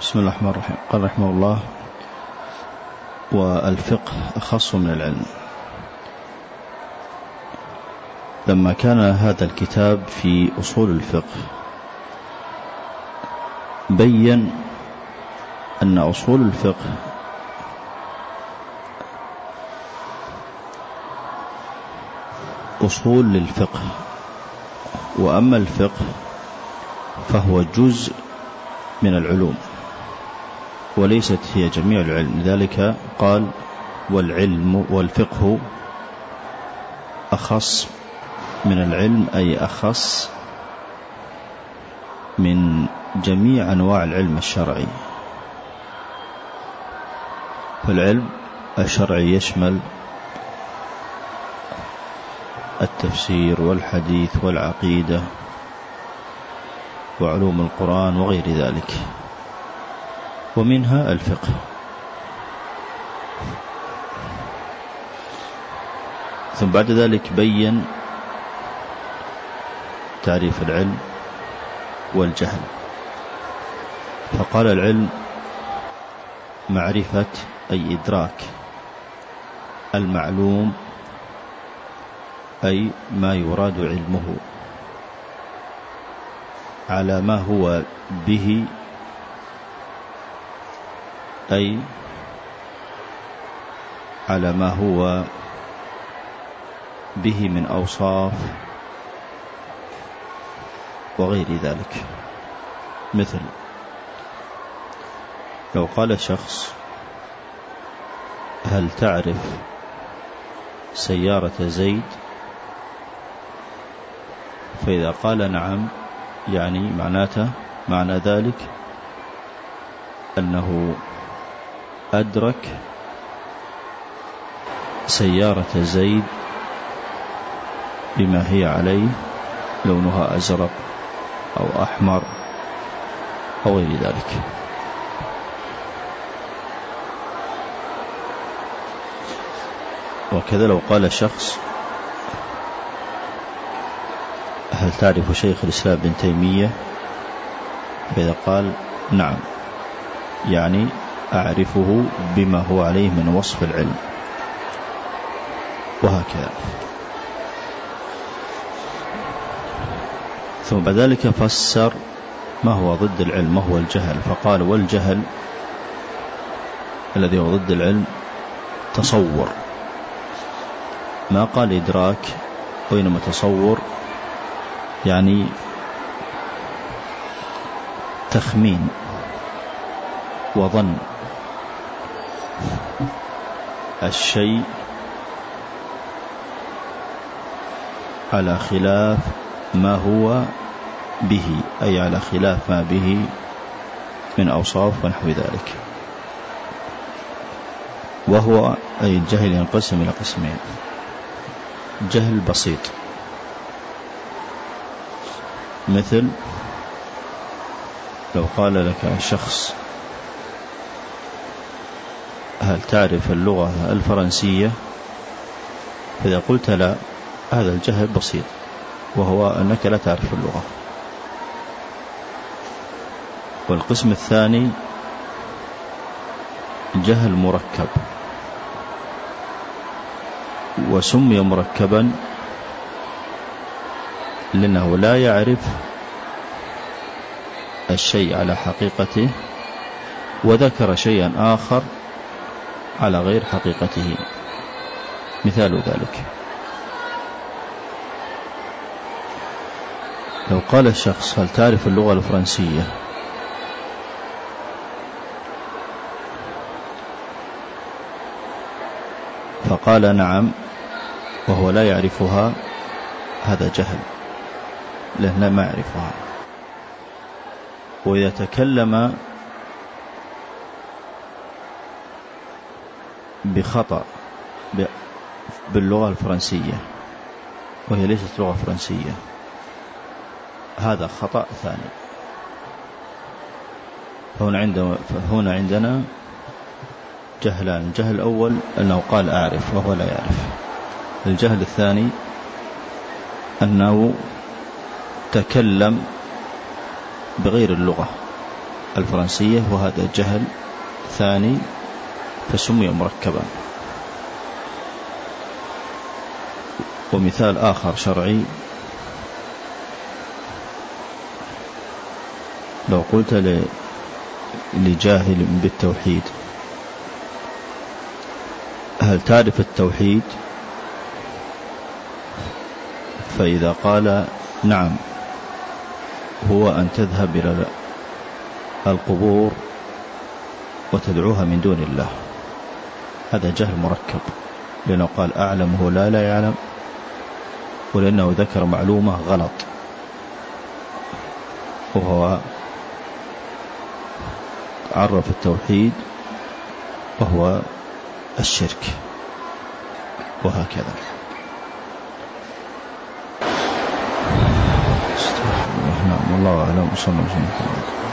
بسم الله الرحمن الرحيم. قال رحمه الله والفقه أخص من العلم. لما كان هذا الكتاب في أصول الفقه بين أن أصول الفقه أصول للفقه وأما الفقه فهو جزء من العلوم. وليست هي جميع العلم. لذلك قال والعلم والفقه أخص من العلم أي أخص من جميع أنواع العلم الشرعي. فالعلم الشرعي يشمل التفسير والحديث والعقيدة وعلوم القرآن وغير ذلك. ومنها الفقه. ثم بعد ذلك بين تعريف العلم والجهل. فقال العلم معرفة أي إدراك المعلوم أي ما يراد علمه على ما هو به أي على ما هو به من أوصاف وغير ذلك. مثل لو قال شخص هل تعرف سيارة زيد؟ فإذا قال نعم يعني معناته معنى ذلك أنه أدرك سيارة زيد بما هي عليه لونها أزرق أو أحمر أو غير ذلك. وكذا لو قال شخص هل تعرف شيخ الإسلام ابن تيمية؟ فإذا قال نعم يعني أعرفه بما هو عليه من وصف العلم. وهكذا. ثم بعد ذلك فسر ما هو ضد العلم ما هو الجهل. فقال والجهل الذي هو ضد العلم تصور. ما قال إدراك وإنما تصور يعني تخمين وظن. الشيء على خلاف ما هو به أي على خلاف ما به من أوصاف ونحو ذلك. وهو أي الجهل ينقسم إلى قسمين. جهل بسيط. مثل لو قال لك شخص هل تعرف اللغة الفرنسية؟ فإذا قلت لا هذا الجهل بسيط وهو أنك لا تعرف اللغة. والقسم الثاني جهل مركب. وسمي مركبا لأنه لا يعرف الشيء على حقيقته وذكر شيئا آخر على غير حقيقته. مثال ذلك. لو قال الشخص هل تعرف اللغة الفرنسية؟ فقال نعم وهو لا يعرفها هذا جهل. لأنه ما يعرفها. وإذا تكلم بخطأ باللغة الفرنسية وهي ليست لغة فرنسية. هذا خطأ ثاني. فهنا, عند فهنا عندنا جهلان. الجهل الأول أنه قال أعرف وهو لا يعرف. الجهل الثاني أنه تكلم بغير اللغة الفرنسية وهذا جهل ثاني فسمي مركبا. ومثال آخر شرعي. لو قلت لجاهل بالتوحيد هل تعرف التوحيد؟ فإذا قال نعم هو أن تذهب إلى القبور وتدعوها من دون الله. هذا جهل مركب. لأنه قال أعلم هو لا لا يعلم ولأنه ذكر معلومة غلط. وهو عرف التوحيد وهو الشرك. وهكذا. نعم والله أعلم. وصلى الله عليه وسلم